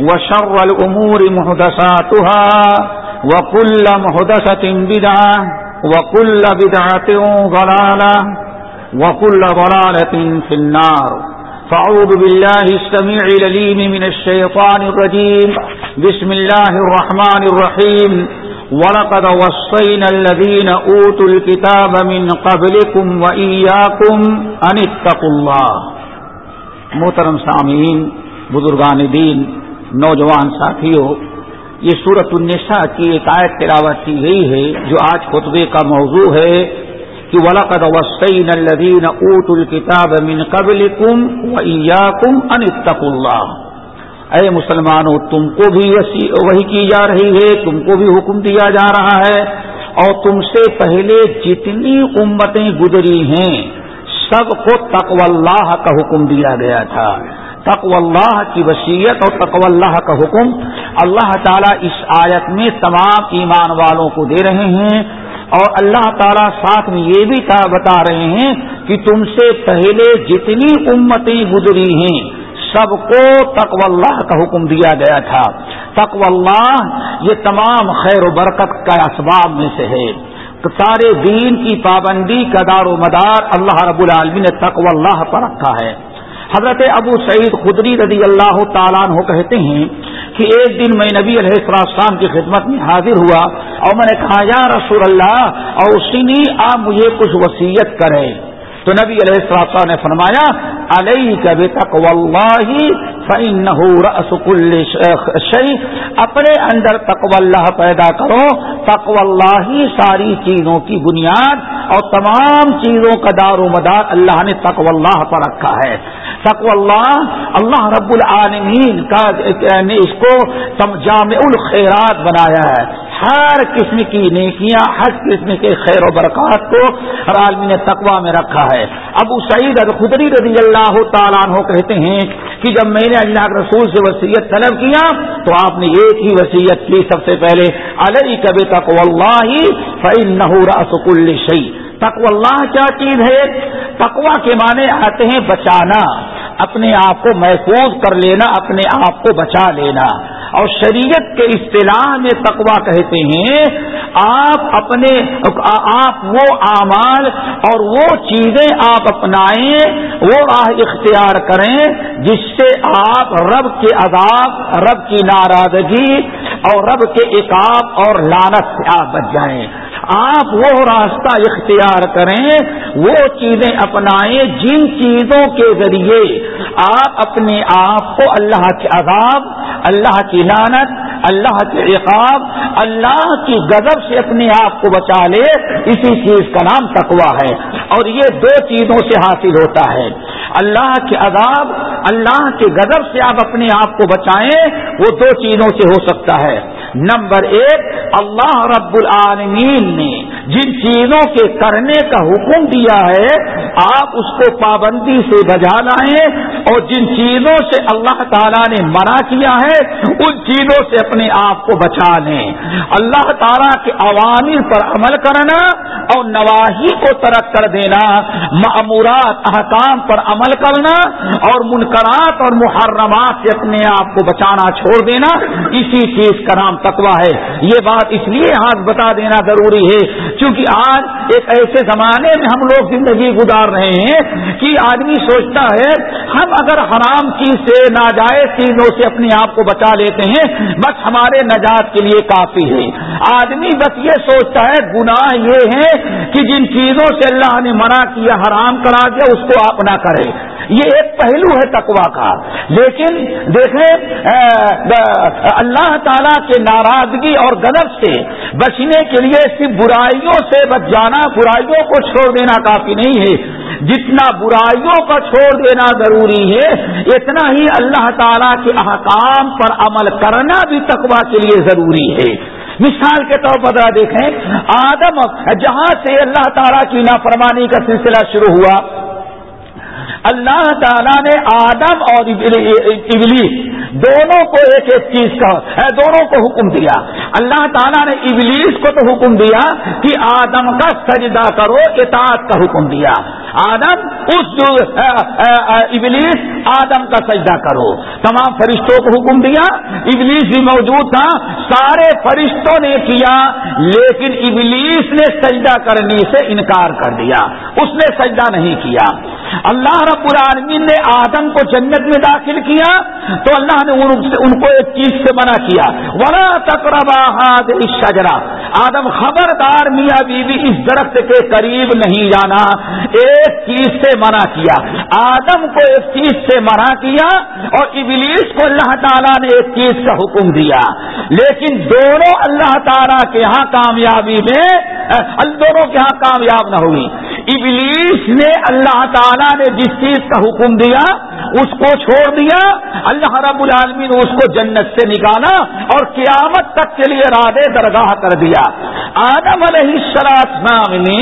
وشر الأمور محدثاتها وكل محدثة بدعة وكل بدعة ضلالة وكل ضلالة في النار. فعوذ بالله السميع لليم من الشيطان الرجيم. بسم الله الرحمن الرحيم. ولقد وصينا الذين أوتوا الكتاب من قبلكم وإياكم أن اتقوا الله. محترم سامعین، بزرگان دین نوجوان ساتھیوں، یہ سورت النساء کی ایک آیت تلاوت کی گئی ہے، جو آج خطبے کا موضوع ہے کہ ولقد وسطین الدین اوت الکتاب من قبل کم کم انتق اللہ اے مسلمانوں، تم کو بھی وہی کی جا رہی ہے، تم کو بھی حکم دیا جا رہا ہے، اور تم سے پہلے جتنی امتیں گزری ہیں، سب کو تقو اللہ کا حکم دیا گیا تھا۔ تقو اللہ کی وسیعت اور تقو اللہ کا حکم اللہ تعالیٰ اس آیت میں تمام ایمان والوں کو دے رہے ہیں اور اللہ تعالیٰ ساتھ میں یہ بھی بتا رہے ہیں کہ تم سے پہلے جتنی امتیں گزری ہیں، سب کو تقو اللہ کا حکم دیا گیا تھا۔ تقو اللہ یہ تمام خیر و برکت کا اسباب میں سے ہے۔ سارے دین کی پابندی کا دار و مدار اللہ رب العالمین نے تقو اللہ پر رکھا ہے۔ حضرت ابو سعید خدری رضی اللہ تعالیٰ عنہ کہتے ہیں کہ ایک دن میں نبی علیہ السلام کی خدمت میں حاضر ہوا اور میں نے کہا، یا رسول اللہ اور اسی نے آپ مجھے کچھ وصیت کرے تو نبی علیہ السلام نے فرمایا علیہ کبھی تک شہی اپنے اندر تقو اللہ پیدا کرو تقو اللہ ہی ساری چیزوں کی بنیاد اور تمام چیزوں کا دار و مدار اللہ نے تقو اللہ پر رکھا ہے۔ تقو اللہ اللہ رب العالمین کا نے اس کو جامع الخیرات بنایا ہے۔ ہر قسم کی نیکیاں، ہر قسم کے خیر و برکات کو ہر عالمی نے تقوا میں رکھا ہے۔ ابو سعید الخدری رضی اللہ تعالیٰ عنہ کہتے ہیں کہ جب میں نے اللہ کے رسول سے وسیعت طلب کیا تو آپ نے ایک ہی وسیعت کی سب سے پہلے علیہ کبھی تک اللہ فعل نہ سکل تقو اللہ کیا چیز ہے؟ تقوا کے معنی آتے ہیں بچانا۔ اپنے آپ کو محفوظ کر لینا، اپنے آپ کو بچا لینا۔ اور شریعت کے اصطلاح میں تقوا کہتے ہیں، آپ اپنے، آپ وہ اعمال اور وہ چیزیں آپ اپنائیں، وہ راہ اختیار کریں جس سے آپ رب کے عذاب، رب کی ناراضگی اور رب کے اکاب اور لانت سے آپ بچ جائیں۔ آپ وہ راستہ اختیار کریں، وہ چیزیں اپنائیں جن چیزوں کے ذریعے آپ اپنے آپ کو اللہ کے عذاب اللہ کی لانت اللہ کے عقاب، اللہ کی غضب سے اپنے آپ کو بچا لے، اسی چیز کا نام تقوا ہے۔ اور یہ دو چیزوں سے حاصل ہوتا ہے۔ اللہ کے عذاب، اللہ کے غضب سے آپ اپنے آپ کو بچائیں، وہ دو چیزوں سے ہو سکتا ہے۔ نمبر ایک، اللہ رب العالمین نے جن چیزوں کے کرنے کا حکم دیا ہے، آپ اس کو پابندی سے بجا لائیں اور جن چیزوں سے اللہ تعالیٰ نے منع کیا ہے، ان چیزوں سے اپنے آپ کو بچا لیں۔ اللہ تعالیٰ کے عوامل پر عمل کرنا اور نواحی کو ترک کر دینا معمورات احکام پر عمل کرنا اور منکرات اور محرمات سے اپنے آپ کو بچانا، چھوڑ دینا، اسی چیز کا نام تقوا ہے۔ یہ بات اس لیے ہاتھ بتا دینا ضروری ہے، کیونکہ آج ایک ایسے زمانے میں ہم لوگ زندگی گزار رہے ہیں کہ آدمی سوچتا ہے، ہم اگر حرام چیز سے ناجائز چیزوں سے اپنے آپ کو بچا لیتے ہیں، بس ہمارے نجات کے لیے کافی ہے۔ آدمی بس یہ سوچتا ہے، گناہ یہ ہے کہ جن چیزوں سے اللہ نے منع کیا، حرام کرا دیا، اس کو آپ نہ کرے یہ ایک پہلو ہے تقوا کا۔ لیکن دیکھیں اللہ تعالی کے ناراضگی اور غلط سے بچنے کے لیے صرف برائیوں سے بچ جانا، برائیوں کو چھوڑ دینا کافی نہیں ہے۔ جتنا برائیوں کا چھوڑ دینا ضروری ہے، اتنا ہی اللہ تعالی کے احکام پر عمل کرنا بھی تقوا کے لیے ضروری ہے۔ مثال کے طور پر دیکھیں، آدم جہاں سے اللہ تعالیٰ کی نافرمانی کا سلسلہ شروع ہوا، اللہ تعالیٰ نے آدم اور ابلیس دونوں کو ایک ایک چیز کا دونوں کو حکم دیا۔ اللہ تعالیٰ نے ابلیس کو تو حکم دیا کہ آدم کا سجدہ کرو، اطاعت کا حکم دیا۔ آدم، اس جو ابلیس، آدم کا سجدہ کرو۔ تمام فرشتوں کو حکم دیا۔ ابلیس بھی موجود تھا۔ سارے فرشتوں نے کیا، لیکن ابلیس نے سجدہ کرنے سے انکار کر دیا۔ اس نے سجدہ نہیں کیا۔ اللہ رب العالمین نے آدم کو جنت میں داخل کیا تو اللہ نے ان کو ایک چیز سے منع کیا۔ ورا تقربا اس شجرا آدم خبردار میاں بیوی اس درخت کے قریب نہیں جانا۔ ایک چیز سے منع کیا۔ آدم کو ایک چیز سے منع کیا اور ابلیس کو اللہ تعالیٰ نے ایک چیز کا حکم دیا۔ لیکن دونوں اللہ تعالیٰ کے ہاں کامیابی میں دونوں کے ہاں کامیاب نہ ہوئی۔ ابلیس نے اللہ تعالیٰ نے جس چیز کا حکم دیا اس کو چھوڑ دیا، اللہ رب العالمین نے اس کو جنت سے نکالا اور قیامت تک کے لیے رادے درگاہ کر دیا۔ آدم علیہ السلام نے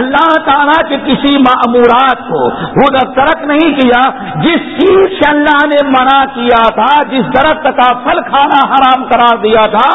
اللہ تعالیٰ کے کسی معمورات کو خود ترک نہیں کیا، جس چیز سے اللہ نے منع کیا تھا، جس درخت کا پھل کھانا حرام قرار دیا تھا،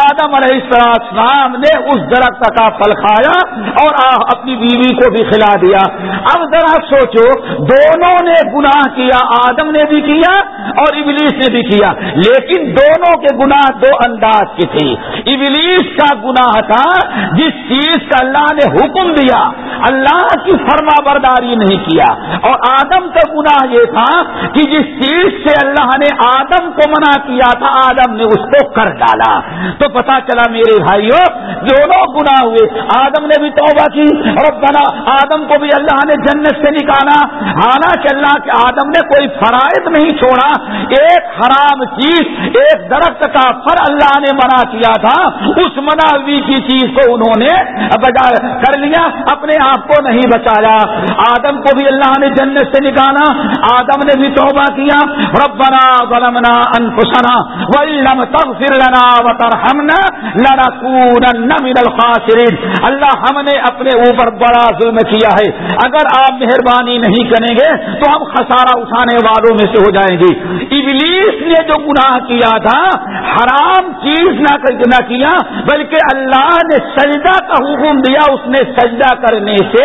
آدم علیہ السلام نے اس درخت کا پھل کھایا اور اپنی بیوی کو بھی کھلا دیا۔ اب ذرا سوچو، دونوں نے گناہ کیا، آدم نے بھی کیا اور ابلیس نے بھی کیا، لیکن دونوں کے گناہ دو انداز کی تھے۔ ابلیس کا گناہ تھا، جس چیز کا اللہ نے حکم دیا، اللہ کی فرما برداری نہیں کیا۔ اور آدم کا گناہ یہ تھا کہ جس چیز سے اللہ نے آدم کو منع کیا تھا، آدم نے اس کو کر ڈالا۔ تو پتا چلا میرے بھائیوں دونوں گناہ ہوئے۔ آدم نے بھی توبہ کی اور بنا آدم کو بھی اللہ نے جنت سے نکالا۔ حالانکہ اللہ کے آدم نے کوئی فرائض نہیں چھوڑا، ایک حرام چیز، ایک درخت کا فر اللہ نے منع کیا تھا۔ اس مناوی کی چیز کو انہوں نے بجا کر لیا، اپنے آپ کو نہیں بچایا۔ آدم کو بھی اللہ نے جنت سے نکالا، آدم نے بھی توبہ کیا۔ ربنا ظلمنا انفسنا ولم تغفر لنا وترحمنا لنكونن من الخاسرين اللہ ہم نے اپنے اوپر بڑا ظلم کیا ہے۔ اگر آپ مہربانی نہیں کریں گے تو ہم خسارہ اٹھانے والوں میں سے ہو جائیں گے۔ ابلیس نے جو گناہ کیا تھا، حرام چیز نہ کیا بلکہ اللہ نے سجدہ کا حکم دیا، اس نے سجدہ کرنے سے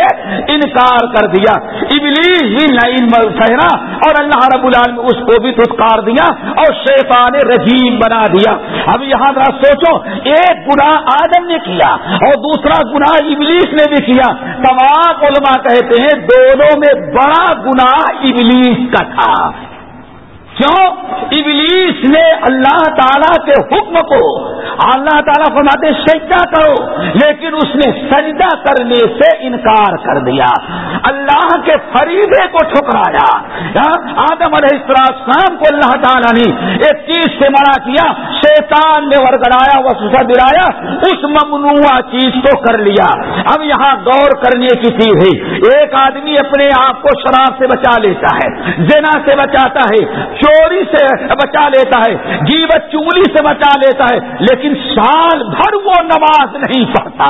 انکار کر دیا۔ ابلیس ہی لائن ٹھہرا اور اللہ رب العالم اس کو بھی تھتکار دیا اور شیطان رجیم بنا دیا۔ اب یہاں ذرا سوچو، ایک گناہ آدم نے کیا اور دوسرا گناہ ابلیس نے بھی کیا۔ تمام علماء کہتے ہیں، دونوں میں بڑا گناہ ابلیس کا تھا۔ کیوں؟ ابلیس نے اللہ تعالیٰ کے حکم کو اللہ تعالیٰ فرماتے سجدہ کرو، لیکن اس نے سجدہ کرنے سے انکار کر دیا۔ اللہ کے فریدے کو ٹھکرایا۔ ہاں؟ آدم علیہ السلام کو اللہ تعالیٰ نے ایک چیز سے منع کیا، شیطان نے ورگڑایا، وسوسہ دلایا، اس ممنوع چیز کو کر لیا۔ اب یہاں غور کرنے کی چیز ہے۔ ایک آدمی اپنے آپ کو شراب سے بچا لیتا ہے، زنا سے بچاتا ہے چوری سے بچا لیتا ہے، جیوت چنگلی سے بچا لیتا ہے، لیکن سال بھر وہ نماز نہیں پڑھتا۔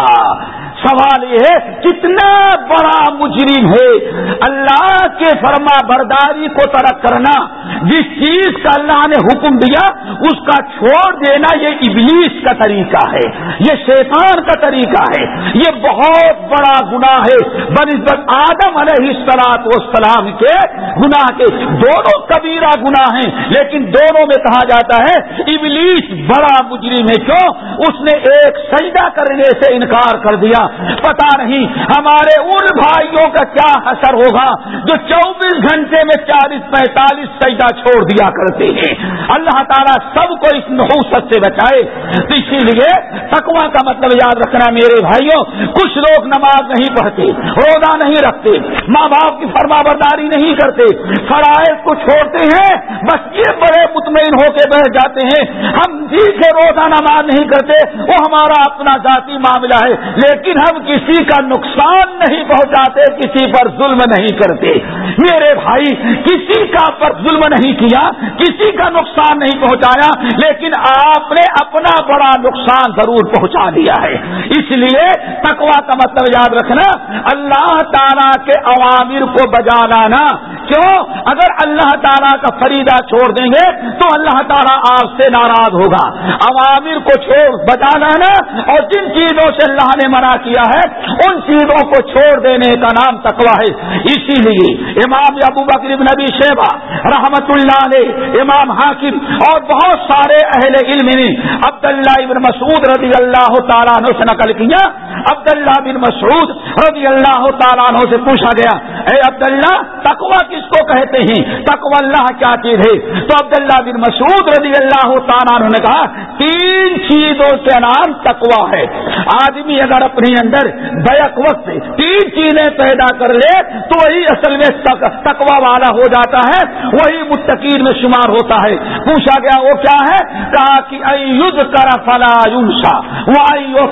سوال یہ ہے، کتنا بڑا مجرم ہے۔ اللہ کے فرما برداری کو ترک کرنا، جس چیز کا اللہ نے حکم دیا، اس کا چھوڑ دینا یہ ابلیس کا طریقہ ہے۔ یہ شیطان کا طریقہ ہے۔ یہ بہت بڑا گناہ ہے۔ بنسبت آدم علیہ سلاد وسلام کے گناہ کے دونوں کبیرہ گناہ ہیں، لیکن دونوں میں کہا جاتا ہے، ابلیس بڑا مجرم ہے۔ کیوں؟ اس نے ایک سجدہ کرنے سے انکار کر دیا۔ پتا نہیں ہمارے ان بھائیوں کا کیا اثر ہوگا جو چوبیس گھنٹے میں چالیس پینتالیس سجدہ چھوڑ دیا کرتے ہیں۔ اللہ تعالیٰ سب کو اس نحوست سے بچائے۔ تو اسی لیے تکوا کا مطلب یاد رکھنا میرے بھائیوں، کچھ لوگ نماز نہیں پڑھتے، روزہ نہیں رکھتے، ماں باپ کی فرما برداری نہیں کرتے، فرائض کو چھوڑتے ہیں، بس یہ بڑے مطمئن ہو کے بیٹھ جاتے ہیں۔ ہم جی سے روزہ نماز نہیں کرتے، وہ ہمارا اپنا ذاتی معاملہ ہے، لیکن ہم کسی کا نقصان نہیں پہنچاتے، کسی پر ظلم نہیں کرتے۔ میرے بھائی، کسی کا پر ظلم نہیں کیا، کسی کا نقصان نہیں پہنچایا، لیکن آپ نے اپنا بڑا نقصان ضرور پہنچا دیا ہے۔ اس لیے تکوا کا مطلب یاد رکھنا، اللہ تعالیٰ کے عوامر کو بجا لانا کیوں؟ اگر اللہ تعالیٰ کا فریدہ چھوڑ دیں گے، تو اللہ تعالیٰ آپ سے ناراض ہوگا۔ عوامر کو چھوڑ بجا لانا اور جن چیزوں سے اللہ نے منع کیا ہے؟ ان چیزوں کو چھوڑ دینے کا نام تکوا ہے۔ اسی لیے امام ابو بکر نبی شیبا رحمت اللہ علیہ، امام حاکم اور بہت سارے اہل علم نے عبداللہ ابن مسعود رضی اللہ تعالیٰ عنہ سے نقل کیا۔ عبداللہ بن مسعود رضی اللہ تعالیٰ عنہ سے پوچھا گیا، اے عبداللہ تکوا کس کو کہتے ہیں؟ تکوا اللہ کیا چیز ہے؟ تو عبداللہ بن مسعود رضی اللہ تعالیٰ عنہ نے کہا، تین چیزوں کے نام تکوا ہے۔ آدمی اگر اپنے اندر بیک وقت تین چیزیں پیدا کر لے تو وہی اصل میں تکوا والا ہو جاتا ہے، وہی متقین میں شمار ہوتا ہے۔ پوچھا گیا وہ کیا ہے؟ کہا کہ کرا فلا یوشا وہ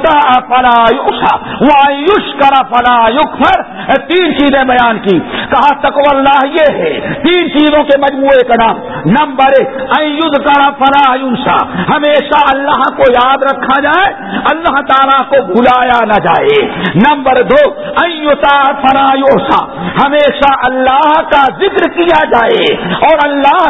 فلا یوشا وہ کرا فلا یوکر تین چیزیں بیان کی۔ کہا تکو اللہ یہ ہے، تین چیزوں کے مجموعے کا نام۔ نمبر ایک کرا فلا یوشا ہمیشہ اللہ کو یاد رکھا جائے، اللہ تعالیٰ کو بلایا نہ جائے۔ نمبر دو ایوتا فلایوسا ہمیشہ اللہ کا ذکر کیا جائے۔ اور اللہ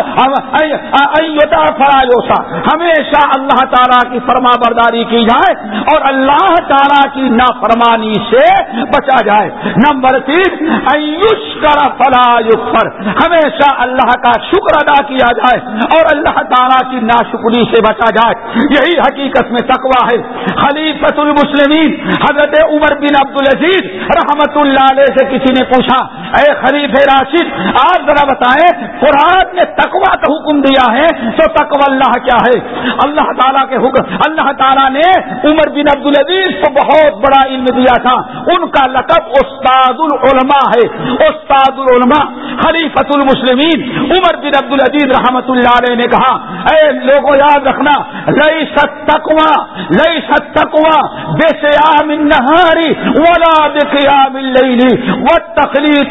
ایوتا فلا یوسا ہمیشہ اللہ تعالیٰ کی فرما برداری کی جائے اور اللہ تعالیٰ کی نافرمانی سے بچا جائے۔ نمبر تین ایوش کرا فلا پر ہمیشہ اللہ کا شکر ادا کیا جائے اور اللہ تعالیٰ کی ناشکری سے بچا جائے۔ یہی حقیقت میں تقوا ہے۔ خلیفت المسلمین، حضرت عمر بن عبد العزیز رحمت اللہ علیہ سے کسی نے پوچھا، اے خلیف راشد، آپ ذرا بتائیں، قرآن نے تقوا کا حکم دیا ہے تو تقوا اللہ کیا ہے؟ اللہ تعالیٰ کے حکم، اللہ تعالیٰ نے عمر بن عبد العزیز کو بہت بڑا علم دیا تھا۔ ان کا لقب استاد العلماء ہے۔ استاد العلماء خلیفت المسلمین عمر بن عبد العزیز رحمت اللہ علیہ نے کہا، اے لوگوں یاد رکھنا لئی ست تکوا لئی ست تکوا بے سیام نہاری ولا بے قیام اللیلی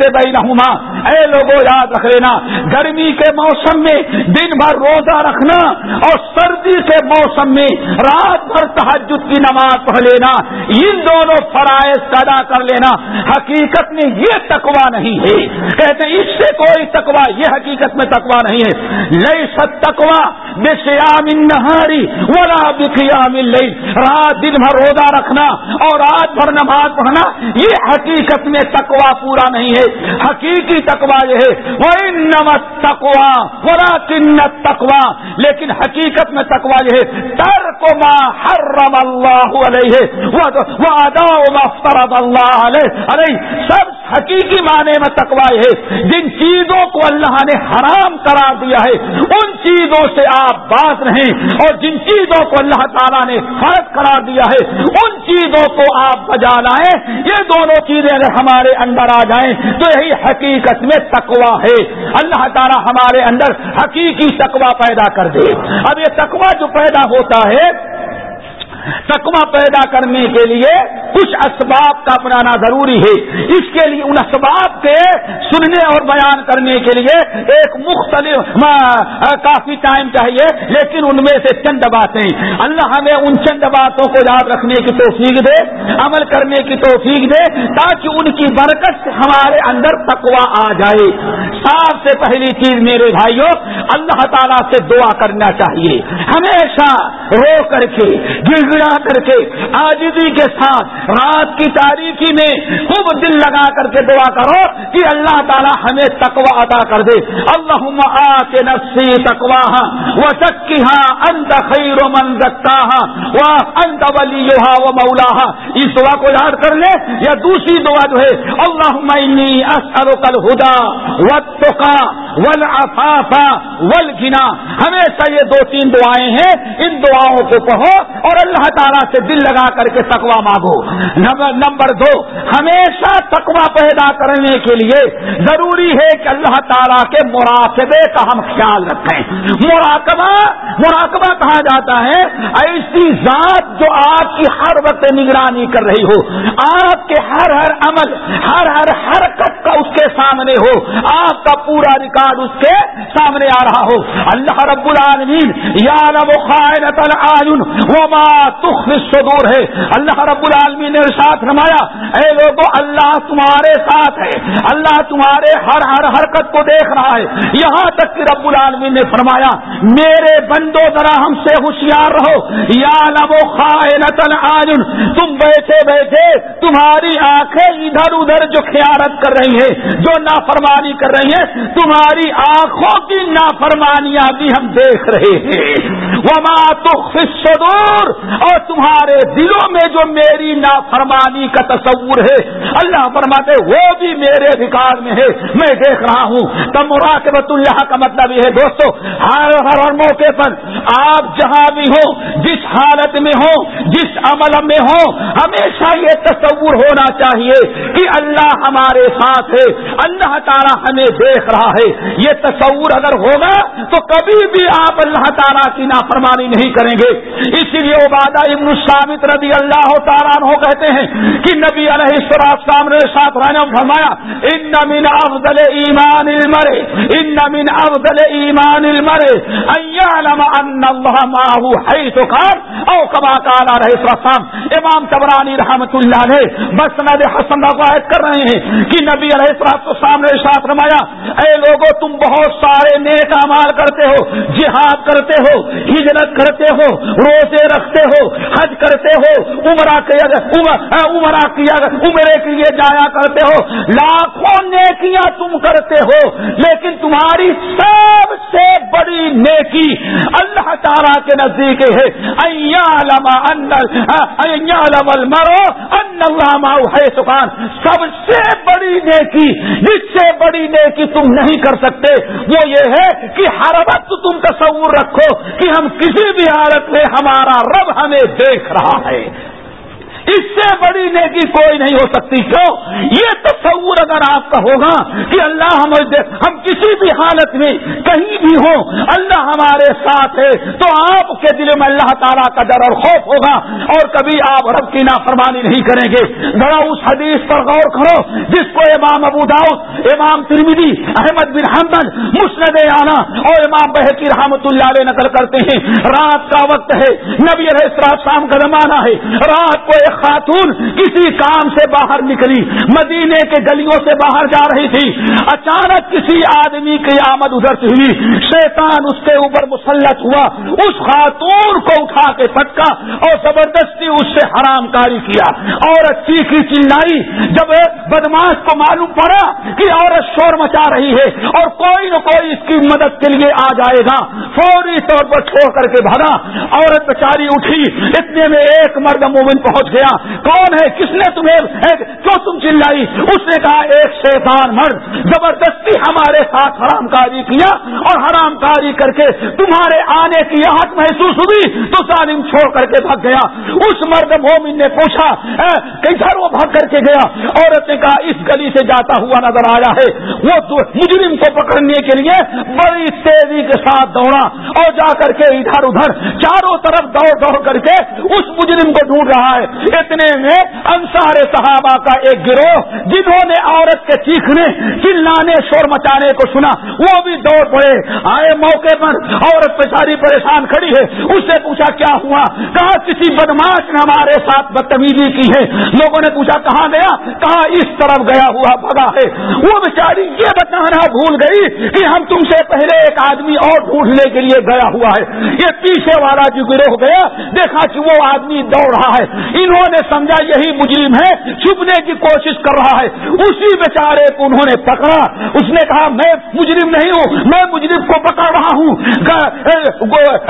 بینہما اے لوگوں یاد رکھ لینا، گرمی کے موسم میں دن بھر روزہ رکھنا اور سردی کے موسم میں رات بھر تحجد کی نماز پڑھ لینا، ان دونوں فرائض ادا کر لینا۔ حقیقت میں یہ تکوا نہیں ہے۔ کہتے ہیں، اس سے کوئی تکوا یہ حقیقت میں تکوا نہیں ہے۔ لئی ست تکوا بے شیام نہاری ولا بقیام اللیل رات دن بھر روزہ رکھنا اور رات بھر نماز پڑھنا، یہ حقیقت میں تکوا پورا نہیں ہے۔ حقیقی تکوا یہ ہے۔ وہ نمت تکوا ورا کنت تکوا لیکن حقیقت میں تکوا یہ ہے۔ تر کو ماں ہر رم اللہ علیہ وہ ادا فرد اللہ علیہ۔ ارے سب حقیقی معنی میں تکوا ہے۔ جن چیزوں کو اللہ نے حرام قرار دیا ہے، ان چیزوں سے آپ باز رہیں اور جن چیزوں کو اللہ تعالیٰ نے فرق قرار دیا ہے، ان چیزوں کو آپ بجا لائیں۔ یہ دونوں چیزیں اگر ہمارے اندر آ جائیں تو یہی حقیقت میں تکوا ہے۔ اللہ تعالیٰ ہمارے اندر حقیقی تکوا پیدا کر دے۔ اب یہ تکوا جو پیدا ہوتا ہے تکوا پیدا کرنے کے لیے کچھ اسباب کا اپنانا ضروری ہے۔ اس کے لیے ان اسباب کے سننے اور بیان کرنے کے لیے ایک مختلف ہاں، کافی ٹائم چاہیے، لیکن ان میں سے چند باتیں۔ اللہ ہمیں ان چند باتوں کو یاد رکھنے کی توفیق دے، عمل کرنے کی توفیق دے، تاکہ ان کی برکت سے ہمارے اندر تقوا آ جائے۔ سب سے پہلی چیز میرے بھائیوں، اللہ تعالیٰ سے دعا کرنا چاہیے۔ ہمیشہ رو کر کے گر گڑا کر کے آجزی کے ساتھ رات کی تاریخی میں خوب دل لگا کر کے دعا کرو کہ اللہ تعالیٰ ہمیں تکوا ادا کر دے۔ اللہ کے نفسی تکوا وہ چکی ہاں انت خیر و من رکھتا وہ انت ولی و مولا اس دعا کو یاد کر لے یا دوسری دعا جو ہے اللہ اسرو کل ہدا و ول افافا ول گنا ہمیشہ یہ دو تین دعائیں ہیں، ان دعاؤں کو کہو اور اللہ تعالیٰ سے دل لگا کر کے تکوا مانگو۔ نمبر دو، ہمیشہ تکوا پیدا کرنے کے لیے ضروری ہے کہ اللہ تعالیٰ کے مراقبے کا ہم خیال رکھیں۔ مراقبہ مراقبہ کہا جاتا ہے؟ ایسی ذات جو آپ کی ہر وقت نگرانی کر رہی ہو۔ آپ کے ہر ہر عمل، ہر ہر حرکت کا اس کے سامنے ہو۔ آپ کا پورا ریکارڈ اس کے سامنے آ رہا ہو۔ اللہ رب العالمین یا وما تخفي الصدور ہے۔ اللہ رب العالمین نے ساتھ رمایا اے لوگوں اللہ تمہارے ساتھ ہے۔ اللہ تمہارے ہر ہر حرکت کو دیکھ رہا ہے۔ یہاں تک کہ رب العالمین نے فرمایا، میرے بندو، ذرا ہم سے ہوشیار رہو۔ یا لبو خائنتن آجن تم بیٹھے بیٹھے تمہاری آنکھیں ادھر ادھر جو خیارت کر رہی ہیں، جو نافرمانی کر رہی ہیں، تمہاری آنکھوں کی نافرمانیاں بھی ہم دیکھ رہے ہیں۔ وما تخفي الصدور اور تمہارے دلوں میں جو میری نافرمانی کا تصور ہے، اللہ فرماتے وہ بھی میرے ادھکار میں ہے۔ میں دیکھ رہا ہوں۔ تب مراقبت اللہ کا مطلب یہ ہے، دوستو، ہر ہر موقع پر آپ جہاں بھی ہو جس حالت میں ہو جس عمل میں ہو ہمیشہ یہ تصور ہونا چاہیے کہ اللہ ہمارے ساتھ ہے۔ اللہ تعالیٰ ہمیں دیکھ رہا ہے۔ یہ تصور اگر ہوگا تو کبھی بھی آپ اللہ تعالیٰ کی نافرمانی نہیں کریں گے۔ اسی لیے عبادہ ابن ثابت رضی اللہ تعالیٰ عنہ کہتے ہیں کہ نبی علیہ السلام سامنے ساتھ رہنا فرمایا، ان من افضل ایمان المر ان من افضل ایمان المر ان يعلم ان الله معه حيث كان او كما قال عليه السلام امام تبرانی رحمت اللہ علیہ مسند حسن روایت کر رہے ہیں کہ نبی علیہ السلام کو سامنے ساتھ رمایا اے لوگوں تم بہت سارے نیک امال کرتے ہو، جہاد کرتے ہو، ہجرت کرتے ہو، روزے رکھتے ہو حج کرتے ہو، عمرہ ہاں، عمرہ کیا عمرے کے لیے جایا کرتے ہو، لاکھوں نیکیاں تم کرتے ہو، لیکن تمہاری سب سے بڑی نیکی اللہ تعالیٰ کے نزدیک ہے۔ مرو ان ہاں، ہے سکان سب سے بڑی نیکی، جس سے بڑی نیکی تم نہیں کر سکتے، وہ یہ ہے کہ ہر وقت تم تصور رکھو کہ ہم کسی بھی حالت میں ہمارا رب ہمیں دیکھ رہا ہے۔ اس سے بڑی نیکی کوئی نہیں ہو سکتی۔ کیوں؟ یہ تصور اگر آپ کا ہوگا کہ اللہ ہم کسی بھی حالت میں کہیں بھی ہو اللہ ہمارے ساتھ ہے، تو آپ کے دل میں اللہ تعالیٰ کا ڈر اور خوف ہوگا اور کبھی آپ رب کی نافرمانی نہیں کریں گے۔ ذرا اس حدیث پر غور کرو، جس کو امام ابو داؤد، امام ترمیدی احمد بن حمد مسند آنا اور امام بحقی رحمت اللہ علیہ نقل کرتے ہیں۔ رات کا وقت ہے، نبی علیہ شام کا زمانہ ہے۔ رات کو ایک خاتون کسی کام سے باہر نکلی، مدینے کے گلیوں سے باہر جا رہی تھی۔ اچانک کسی آدمی کی آمد ادھر سے ہوئی۔ شیطان اس کے اوپر مسلط ہوا۔ اس خاتون کو اٹھا کے پٹکا اور زبردستی اس سے حرام کاری کیا۔ عورت چیخی چلائی۔ جب ایک بدماش کو معلوم پڑا کہ عورت شور مچا رہی ہے اور کوئی نہ کوئی اس کی مدد کے لیے آ جائے گا۔ فوری طور پر چھوڑ کر کے بھگا۔ عورت بچاری اٹھی۔ اتنے میں ایک مرد مومن پہنچ گیا۔ کون ہے؟ کس نے تمہیں کیوں تم چلائی؟ اس نے کہا، ایک شیطان مرد زبردستی ہمارے ساتھ حرام کاری کیا اور حرام کاری کر کے تمہارے آنے کی آہٹ محسوس ہوئی تو ظالم چھوڑ کر کے بھگ گیا۔ اس مرد مومن نے پوچھا کیسر وہ بھاگ کر کے گیا؟ عورت نے کہا، اس گلی سے جاتا ہوا نظر آیا ہے۔ وہ مجرم کو پکڑنے کے لیے بڑی تیزی کے ساتھ دوڑا اور جا کر کے ادھر ادھر چاروں طرف دوڑ دوڑ کر کے اس مجرم کو ڈھونڈ رہا ہے۔ اتنے میں انصار صحابہ کا ایک گروہ جنہوں نے عورت کے چیخنے، چلانے، شور مچانے کو سنا، وہ بھی دوڑ پڑے۔ آئے موقع پر عورت پہ ساری پریشان کھڑی ہے۔ اس سے پوچھا کیا ہوا؟ کہا، کسی بدماش نے ہمارے ساتھ بدتمیزی کی ہے۔ لوگوں نے پوچھا، کہاں گیا؟ کہا، اس طرف گیا ہوا بگا ہے۔ وہ بیچاری یہ بتانا بھول گئی کہ ہم تم سے پہلے ایک آدمی اور ڈھونڈنے کے لیے گیا ہوا ہے۔ یہ پیچھے والا جو گروہ گیا، دیکھا کہ وہ آدمی دوڑ رہا ہے۔ انہوں نے سمجھا یہی مجرم ہے، چھپنے کی کوشش کر رہا ہے۔ اسی بیچارے کو انہوں نے پکڑا۔ اس نے کہا، میں مجرم نہیں ہوں، میں مجرم کو پکڑ رہا ہوں۔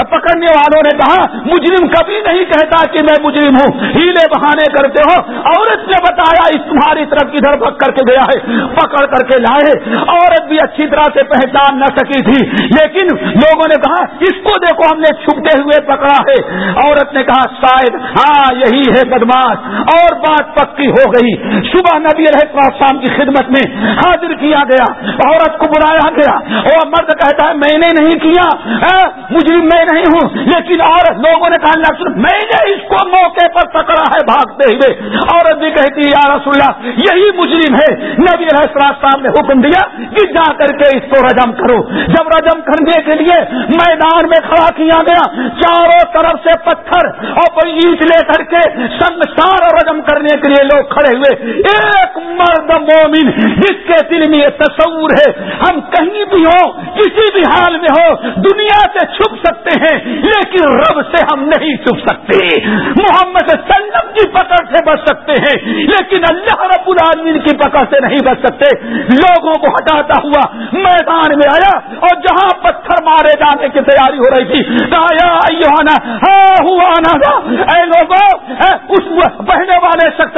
پکڑنے والوں نے کہا، مجرم کبھی نہیں کہتا کہ میں مجرم ہوں۔ ہیلے بہانے کرتے ہو۔ عورت نے بتایا، اس تمہاری طرف کدھر بک کر کے گیا ہے، پکڑ کر کے لائے عورت بھی اچھی طرح سے پہچان نہ سکی تھی۔ لیکن لوگوں نے کہا، اس کو دیکھو، ہم نے چھپتے ہوئے پکڑا ہے۔ عورت نے کہا، شاید ہاں یہی ہے بدماش اور بات پکی ہو گئی۔ صبح نبی علیہ السلام کی خدمت میں حاضر کیا گیا۔ عورت کو بلایا گیا۔ اور مرد کہتا ہے، میں نے نہیں کیا۔ مجھے میں نہیں ہوں۔ لیکن عورت لوگوں نے کہا میں نے اس کو موقع پر پکڑا ہے بھاگتے ہوئے۔ عورت بھی کہتی ہے، یا رسول اللہ، یہی مجرم ہے۔ نبی علیہ السلام نے حکم دیا کہ جا کر کے اس کو رجم کرو۔ جب رجم کرنے کے لیے میدان میں کھڑا کیا گیا، چاروں طرف سے پتھر اور اینٹ لے کر کے سنسار اور رجم کرنے کے لیے لوگ کھڑے ہوئے۔ ایک مرد مومن جس کے دل میں یہ تصور ہے، ہم کہیں بھی ہو کسی بھی حال میں ہو دنیا سے چھپ سکتے ہیں، لیکن رب سے ہم نہیں چھپ سکتے۔ محمد سلم کی پکڑ سے بچ سکتے ہیں، لیکن اللہ رب العالمین کی پکڑ سے نہیں بچ سکتے۔ لوگوں کو ہٹاتا ہوا میدان میں آیا اور جہاں پتھر مارے جانے کی تیاری ہو رہی تھی، کہا ہاں ہوا اے لوگوں اس بہنے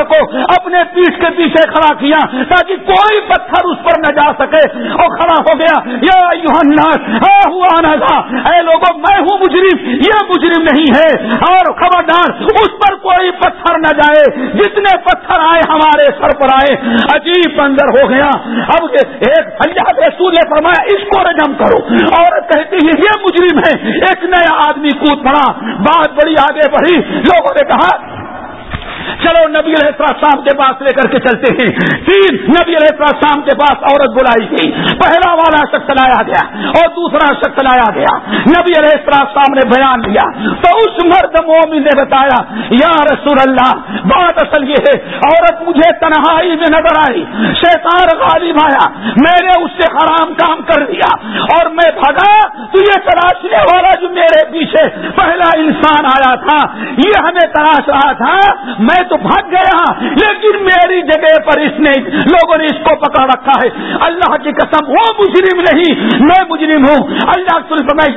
والے شخص کو اپنے پیٹ کے پیچھے کھڑا کیا تاکہ کوئی پتھر اس پر نہ جا سکے۔ اور کھڑا ہو گیا ہوا اے لوگوں، میں ہوں مجرم، یہ مجرم نہیں ہے۔ اور خبردار، اس پر کوئی پتھر نہ جائے، جتنے پتھر آئے ہمارے سر پر آئے۔ عجیب اندر ہو گیا۔ اب ایک اللہ رسول نے فرمایا، اس کو رجم کرو۔ اور کہتے ہیں، یہ مجرم ہے۔ ایک نیا آدمی کود پڑا، بات بڑی آگے بڑھی۔ لوگوں نے کہا چلو نبی علیہ السلام کے پاس لے کر کے چلتے ہیں۔ تین نبی علیہ السلام کے پاس عورت بلائی گئی۔ پہلا والا شخص لایا گیا اور دوسرا شخص لایا گیا۔ نبی علیہ السلام نے بیان دیا تو اس مرد مومن نے بتایا، یا رسول اللہ، بات اصل یہ ہے، عورت مجھے تنہائی میں نظر آئی۔ شیطان غالب آیا۔ میں نے اس سے حرام کام کر دیا اور میں بھگا تو یہ تلاشنے والا جو میرے پیچھے پہلا انسان آیا تھا، یہ ہمیں تلاش رہا تھا۔ میں تو بھاگ گیا ہاں، لیکن میری جگہ پر اس نے لوگوں نے اس کو پکڑ رکھا ہے۔ اللہ کی قسم، وہ مجرم نہیں، میں مجرم ہوں۔ اللہ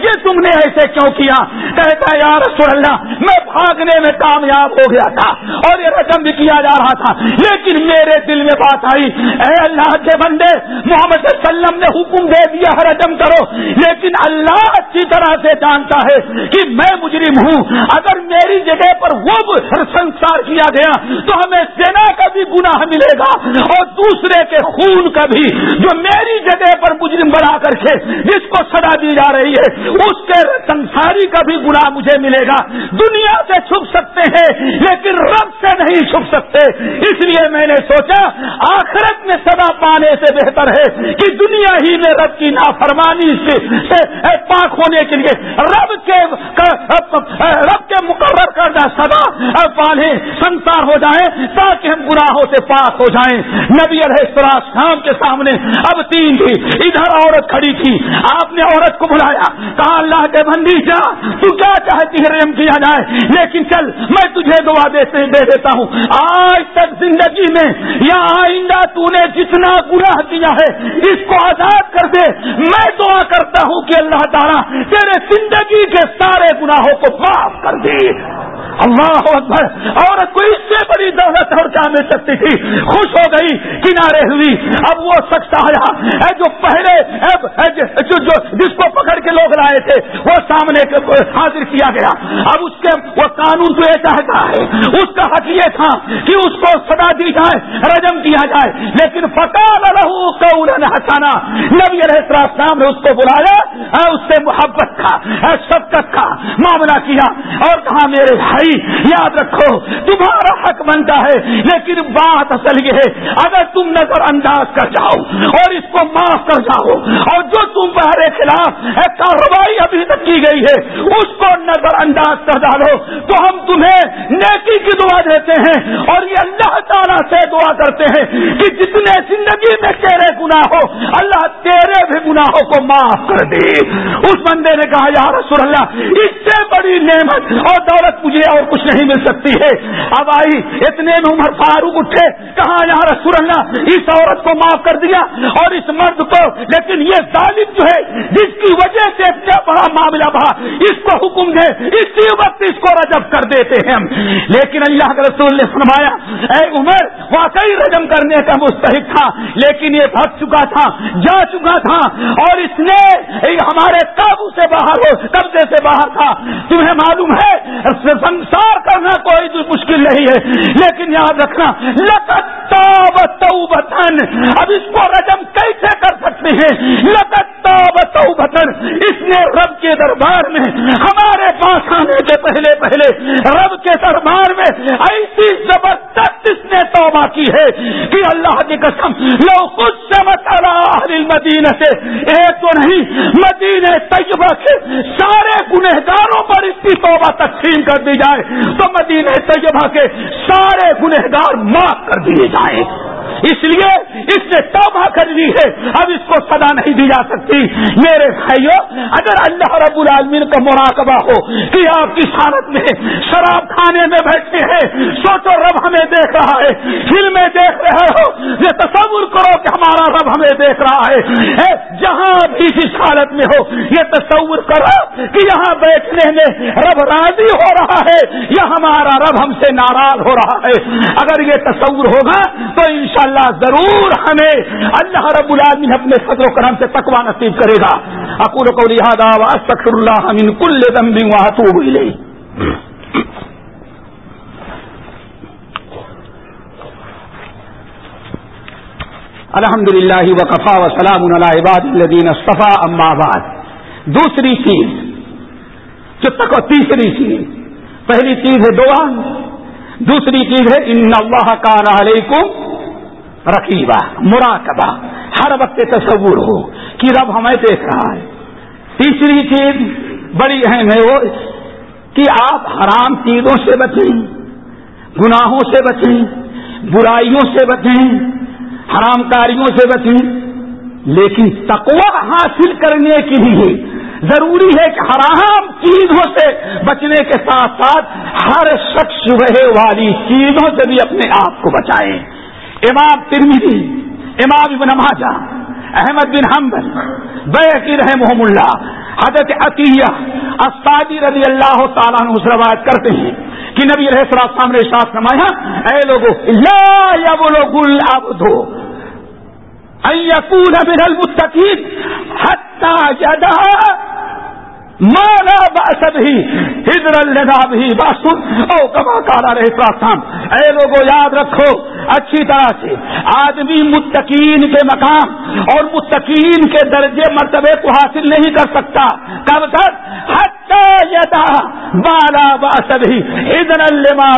یہ تم نے ایسے کیوں کیا؟ کہتا یا رسول اللہ، میں بھاگنے میں کامیاب ہو گیا تھا اور یہ رقم بھی کیا جا رہا تھا۔ لیکن میرے دل میں بات آئی، اے اللہ کے بندے، محمد صلی اللہ علیہ وسلم نے حکم دے دیا رقم کرو۔ لیکن اللہ اچھی طرح سے جانتا ہے کہ میں مجرم ہوں۔ اگر میری جگہ پر وہ سنسار کیا گیا تو ہمیں سینا کا بھی گناہ ملے گا اور دوسرے کے خون کا بھی جو میری جگہ پر مجرم بنا کر کے جس کو سدا دی جا رہی ہے، اس کے سنساری کا بھی گناہ مجھے ملے گا۔ دنیا سے چھپ سکتے ہیں، لیکن رب سے نہیں چھپ سکتے۔ اس لیے میں نے سوچا، آخرت میں سدا پانے سے بہتر ہے کہ دنیا ہی میں رب کی نافرمانی سے پاک ہونے کے لیے رب کے رب کے مقرر کردہ سدا پالے سنسار ہو جائیں تاکہ ہم گناہوں سے پاک ہو جائیں۔ نبی علیہ السلام کے سامنے اب تین تھی، ادھر عورت کھڑی تھی۔ آپ نے عورت کو بلایا، کہا، اللہ کے بندی، جا، تو کیا چاہتی ہے رحم کیا جائے۔ لیکن چل، میں تجھے دعا دیتے دے دیتا ہوں۔ آج تک زندگی میں یا آئندہ تو نے جتنا گناہ کیا ہے، اس کو آزاد کر دے۔ میں دعا کرتا ہوں کہ اللہ تعالیٰ تیرے زندگی کے سارے گناہوں کو معاف کر دے۔ اللہ اکبر عورت کو اس سے بڑی دولت اور کیا مل سکتی تھی؟ خوش ہو گئی، کنارے ہوئی۔ اب وہ شخص آیا۔ جو پہلے جو جس کو پکڑ کے لوگ لائے تھے، وہ سامنے حاضر کیا گیا۔ اب اس کے وہ قانون تو یہ چاہتا ہے، اس کا حق یہ تھا کہ اس کو سدا دی جائے، رجم کیا جائے۔ لیکن فکال رہو ہسانا نبی علیہ السلام نے اس کو بلایا اس سے محبت کا شفقت کا معاملہ کیا۔ اور کہا، میرے بھائی یاد رکھو، تمہارا حق بنتا ہے، لیکن بات اصل یہ ہے، اگر تم نظر انداز کر جاؤ اور اس کو معاف کر جاؤ، اور جو تم خلاف کاروائی ابھی تک کی گئی ہے، اس کو نظر انداز کر ڈالو، تو ہم تمہیں نیکی کی دعا دیتے ہیں، اور یہ اللہ تعالیٰ سے دعا کرتے ہیں کہ جتنے زندگی میں تیرے گناہ ہو، اللہ تیرے بھی گناہوں کو معاف کر دے۔ اس بندے نے کہا، یا رسول اللہ، اس سے بڑی نعمت اور دولت مجھے اور کچھ نہیں مل سکتی ہے۔ اب آئی، اتنے میں عمر فاروق اٹھے۔ کہا یا رسول اللہ، اس عورت کو معاف کر دیا اور اس مرد کو، لیکن یہ ظالم جو ہے، جس کی وجہ سے اتنا بڑا معاملہ بڑھا، اس کو حکم دے، اسی وقت اس کو رجب کر دیتے ہیں ہم۔ لیکن اللہ کے رسول نے فرمایا، اے عمر، واقعی رجم کرنے کا مستحق تھا، لیکن یہ بھگ چکا تھا، جا چکا تھا، اور اس نے ہمارے قابو سے باہر ہو، قبضے سے باہر تھا۔ تمہیں معلوم ہے سنسار کرنا کوئی مشکل نہیں ہے۔ لیکن یاد رکھنا لکتا بتن اب اس کو رجم کیسے کر سکتے ہیں؟ لکتا بتن اس نے رب کے دربار میں، ہمارے پاس آنے کے پہلے پہلے، رب کے دربار میں ایسی زبردست اس نے توبہ کی ہے کہ اللہ کی قسم، لو کچھ سے مدینہ سے۔ ایک تو نہیں، مدینہ طیبہ کے سارے گنہگاروں پر اس کی توبہ تقسیم کر دی جائے تو مدینہ طیبہ کے سارے گنہگار معاف کر دیے جائیں۔ اس لیے اس نے توبہ کر لی ہے۔ اب اس کو سدا نہیں دی جا سکتی۔ میرے بھائیوں اگر اللہ رب العالمین کا مراقبہ ہو کہ آپ کی حالت میں شراب کھانے میں بیٹھے ہیں، سوچو رب ہمیں دیکھ رہا ہے۔ فلمیں دیکھ رہے ہو، یہ تصور کرو کہ ہمارا رب ہمیں دیکھ رہا ہے۔ جہاں بھی جس حالت میں ہو، یہ تصور کرو کہ یہاں بیٹھنے میں رب راضی ہو رہا ہے یا ہمارا رب ہم سے ناراض ہو رہا ہے۔ اگر یہ تصور ہوگا تو انشاءاللہ اللہ ضرور ہمیں اللہ رب العالمین اپنے فضل و کرم سے تقوا نصیب کرے گا۔ اکول کو لہٰذا سخر اللہ کل دمبی وہاں ہوئی الحمد للہ وقفا وسلام عباد الدین صفا اما آباد دوسری چیز، جو تک تیسری چیز۔ پہلی چیز ہے دعا، دوسری چیز ہے ان اللہ کا علیکم رقیبہ، مراقبہ، ہر وقت تصور ہو کہ رب ہمیں دیکھ رہا ہے۔ تیسری چیز بڑی اہم ہے وہ کہ آپ حرام چیزوں سے بچیں، گناہوں سے بچیں، برائیوں سے بچیں، حرام کاریوں سے بچیں۔ لیکن تقوی حاصل کرنے کے لیے ضروری ہے کہ حرام چیزوں سے بچنے کے ساتھ ساتھ ہر شخص رہے والی چیزوں سے بھی اپنے آپ کو بچائیں۔ امام ترمیدی امام ابن ماجہ، احمد بن حمبل بیکی رحمہم اللہ، حضرت عطیہ استادی رضی اللہ تعالیٰ عنہ روایت کرتے ہیں کہ نبی علیہ السلام نے ساتھ نمایا اے لوگو، لا یبلغ العبد ان یکون من المتقین حتی یدہ مانا باسد ہی ہدر اللہ ہی باسن او کما کارا رہے اے لوگوں یاد رکھو، اچھی طرح سے آدمی متقین کے مقام اور متقین کے درجے مرتبے کو حاصل نہیں کر سکتا. کب تک؟ بالا باسد ہی ادھر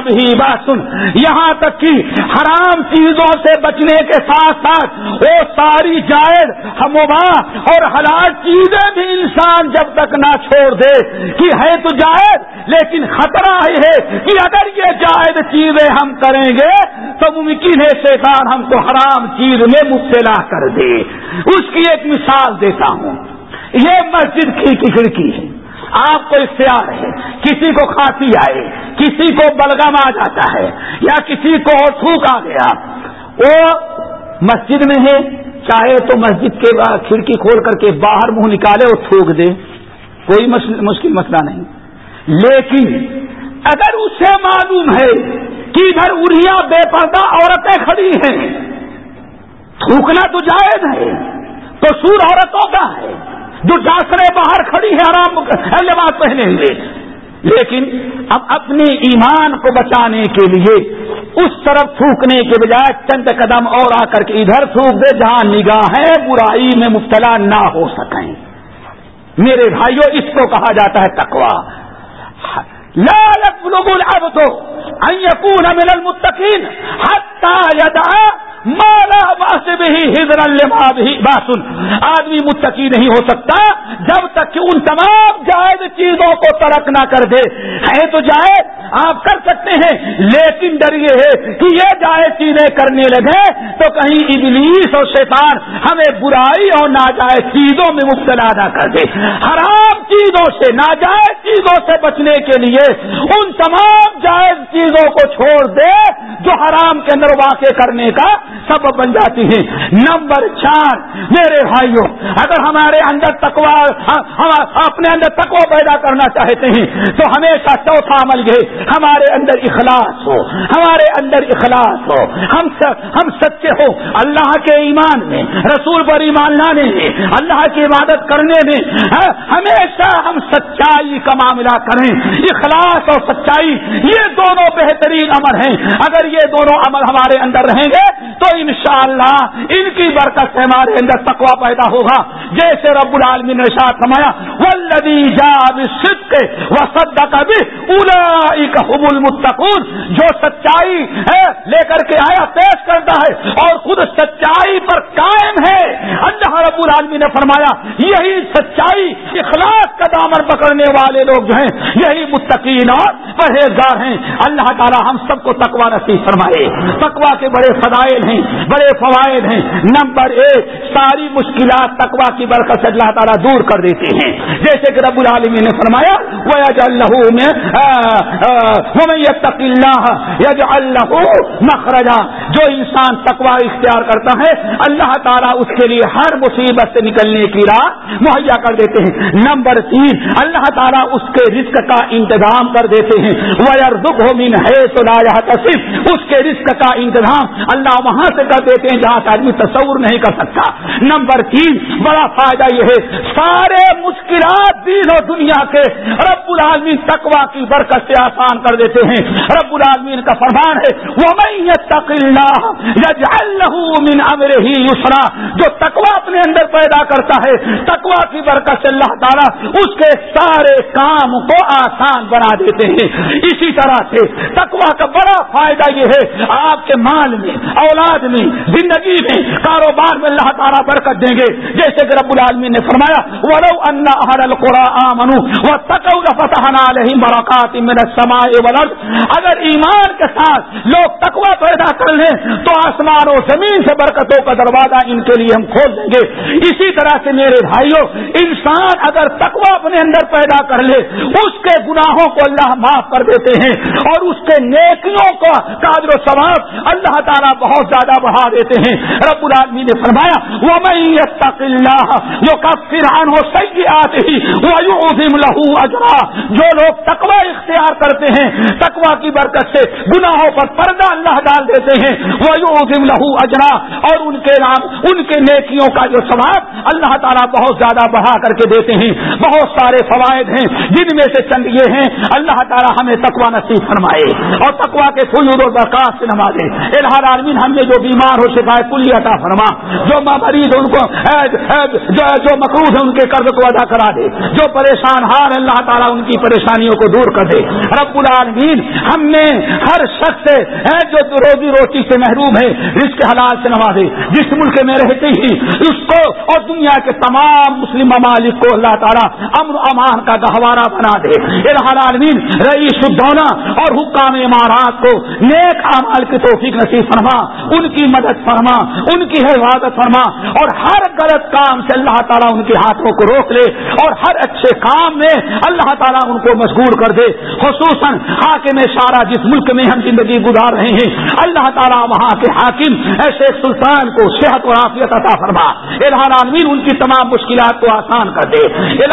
بھی باسن یہاں تک کہ حرام چیزوں سے بچنے کے ساتھ ساتھ وہ ساری جائز ہموا اور حلال چیزیں بھی انسان جب تک نہ چھوڑ دے کہ ہے تو جائز، لیکن خطرہ ہی ہے کہ اگر یہ جائز چیزیں ہم کریں گے تو ممکن ہے شیطان ہم کو حرام چیز میں مبتلا کر دے۔ اس کی ایک مثال دیتا ہوں۔ یہ مسجد کی کھڑکی ہے۔ آپ کو اختیار ہے، کسی کو کھانسی آئے، کسی کو بلگم آ جاتا ہے یا کسی کو تھوک آ گیا۔ وہ مسجد میں ہے، چاہے تو مسجد کے کھڑکی کھول کر کے باہر منہ نکالے اور تھوک دے۔ کوئی مشکل مسئلہ نہیں۔ لیکن اگر اسے معلوم ہے کہ ادھر اریا بے پردہ عورتیں کھڑی ہیں، تھوکنا تو جائز ہے، تو سور عورتوں کا ہے۔ جو ڈاکرے باہر کھڑی ہے آرام لباس پہنے ہوئے۔ لیکن اب اپنے ایمان کو بچانے کے لیے اس طرف تھوکنے کے بجائے چند قدم اور آ کر کے ادھر تھوک دے، جہاں نگاہیں برائی میں مبتلا نہ ہو سکیں۔ میرے بھائیوں اس کو کہا جاتا ہے تکوا لالک لوگوں اب تو من المتقین حتی یدا مالا باسب ہی ہدر باسن۔ آدمی متقی نہیں ہو سکتا جب تک کہ ان تمام جائز چیزوں کو ترک نہ کر دے۔ ہے تو جائز، آپ کر سکتے ہیں، لیکن ڈر یہ ہے کہ یہ جائز چیزیں کرنے لگے تو کہیں ابلیس اور شیطان ہمیں برائی اور ناجائز چیزوں میں مبتلا نہ کر دے۔ حرام چیزوں سے، ناجائز چیزوں سے بچنے کے لیے ان تمام جائز چیزوں کو چھوڑ دے جو حرام کے اندر واقع کرنے کا سبب بن جاتی ہیں۔ نمبر چار، میرے بھائیوں اگر ہمارے اندر تکوا اپنے اندر تکوا پیدا کرنا چاہتے ہیں، تو ہمیشہ چوتھا عمل یہ ہمارے اندر اخلاص ہو، ہمارے اندر اخلاص ہو۔ ہم ہم سچے ہو۔ اللہ کے ایمان میں، رسول پر ایمان لانے میں، اللہ کی عبادت کرنے میں ہاں، ہمیشہ ہم سچائی کا معاملہ کریں۔ اخلاص اور سچائی، یہ دونوں بہترین عمل ہیں۔ اگر یہ دونوں عمل ہمارے اندر رہیں گے، تو انشاءاللہ ان کی برکت سے ہمارے اندر تقوا پیدا ہوگا۔ جیسے رب العالمین نے شاہ فرمایا ولدی جا کے سد کا بھی حب المتقون۔ جو سچائی ہے، لے کر کے آیا، پیش کرتا ہے اور خود سچائی پر قائم ہے۔ اللہ رب العالمین نے فرمایا، یہی سچائی اخلاق کا دامن پکڑنے والے لوگ جو ہیں، یہی متقین اور پرہیزگار ہیں۔ اللہ تعالی ہم سب کو تقوا نصیب فرمائے۔ تقوا کے بڑے فضائل ہیں۔ بڑے فوائد ہیں۔ نمبر ایک، ساری مشکلات تقوا کی برکت سے اللہ تعالیٰ دور کر دیتے ہیں۔ جیسے کہ رب العالمین نے فرمایا وہ یج اللہ میں یج اللہ مخرجا۔ جو انسان تقوا اختیار کرتا ہے، اللہ تعالیٰ اس کے لیے ہر مصیبت سے نکلنے کی راہ مہیا کر دیتے ہیں۔ نمبر تین، اللہ تعالیٰ اس کے رزق کا انتظام کر دیتے ہیں۔ وہ یار دکھ ہو من ہے تو لایا تصف اس کے رزق کا انتظام اللہ وہاں سے کر دیتے ہیں جہاں سے آدمی تصور نہیں کر سکتا؟ نمبر تین، بڑا فائدہ یہ ہے، سارے مشکلات دین اور دنیا کے رب العالمین تقوا کی برکت سے آسان کر دیتے ہیں۔ رب العالمین کا فرمان ہے وہ من امر ہی یسرا جو تقوا اپنے اندر پیدا کرتا ہے تقوا کی برکت سے اللہ تعالیٰ اس کے سارے کام کو آسان بنا دیتے ہیں۔ اسی طرح سے تقوا کا بڑا فائدہ یہ ہے، آپ کے مال میں اولاد میں زندگی میں کاروبار میں اللہ تعالیٰ برکت دیں گے۔ جیسے کہ رب العالمین نے فرمایا ورو اگر ایمان کے ساتھ لوگ تقوا پیدا کر لیں، تو آسمان و زمین سے برکتوں کا دروازہ ان کے لیے ہم کھول دیں گے۔ اسی طرح سے میرے بھائیوں، انسان اگر تقوا اپنے اندر پیدا کر لے، اس کے گناہوں کو اللہ معاف کر دیتے ہیں اور اس کے نیکیوں کا قادر و ثواب اللہ تعالیٰ بہت زیادہ بڑھا دیتے ہیں۔ رب العالمی نے فرمایا وہ میں جو کفران ہو سی آتے ہی لہو اجرا جو لوگ تقوا اختیار کرتے ہیں تقوا کی برکت سے گناہوں پر پردہ اللہ ڈال دیتے ہیں۔ وہ لہو اجرا اور ان کے نام، ان کے نیکیوں کا جو ثواب اللہ تعالیٰ بہت زیادہ بڑھا کر کے دیتے ہیں۔ بہت سارے فوائد ہیں، جن میں سے چند یہ ہیں۔ اللہ تعالیٰ ہمیں تقوا نصیب فرمائے اور تقوا کے فجور و برکات سے نوازے۔ الحال عالمین ہم نے جو بیمار ہو شفا کلی عطا فرما۔ جو مریض ان کو جو جو مقروض ہے، ان کے قرض کو ادا کرا دے۔ جو پریشان ہار اللہ تعالیٰ ان کی پریشانیوں کو دور کر دے۔ رب العالمین، ہم نے ہر شخص جو روزی روٹی سے محروم ہے، رزق حلال سے نوازے۔ جس ملک میں رہتے ہی، اس کو اور دنیا کے تمام مسلم ممالک کو اللہ تعالیٰ امن امان کا گہوارہ بنا دے۔ الحال عالمین رئیس الدولہ اور حکام امارات کو نیک امال کی توفیق نصیب فرما۔ ان کی مدد فرما، ان کی حفاظت فرما اور ہر غلط کام سے اللہ تعالیٰ ان کے ہاتھوں کو روک لے اور ہر اچھے کام میں اللہ تعالیٰ ان کو مشغول کر دے۔ خصوصاً حاکم سارا جس ملک میں ہم زندگی گزار رہے ہیں، اللہ تعالیٰ وہاں کے حاکم ایسے سلطان کو صحت اور عافیت عطا فرما۔ عالمین ان کی تمام مشکلات کو آسان کر دے۔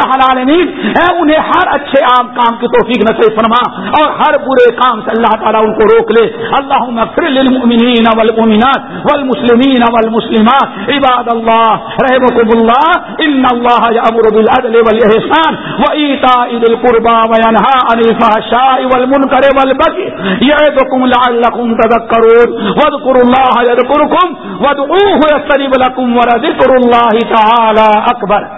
عالمین انہیں ہر اچھے عام کام کی توفیق نصیب فرما اور ہر برے کام سے اللہ تعالیٰ ان کو روک لے۔ اللہ مغفر للمؤمنین والمؤمنات والمسلمین والمسلمات. عباد اللہ رحمكم اللہ ان اللہ یامر بالعدل والاحسان وایتاء ذی القربى وینھا عن الفحشاء والمنکر والبغي یعظکم لعلکم تذکرون واذکروا اللہ یذکرکم وادعوه یستجب لكم ولذکر اللہ تعالی اکبر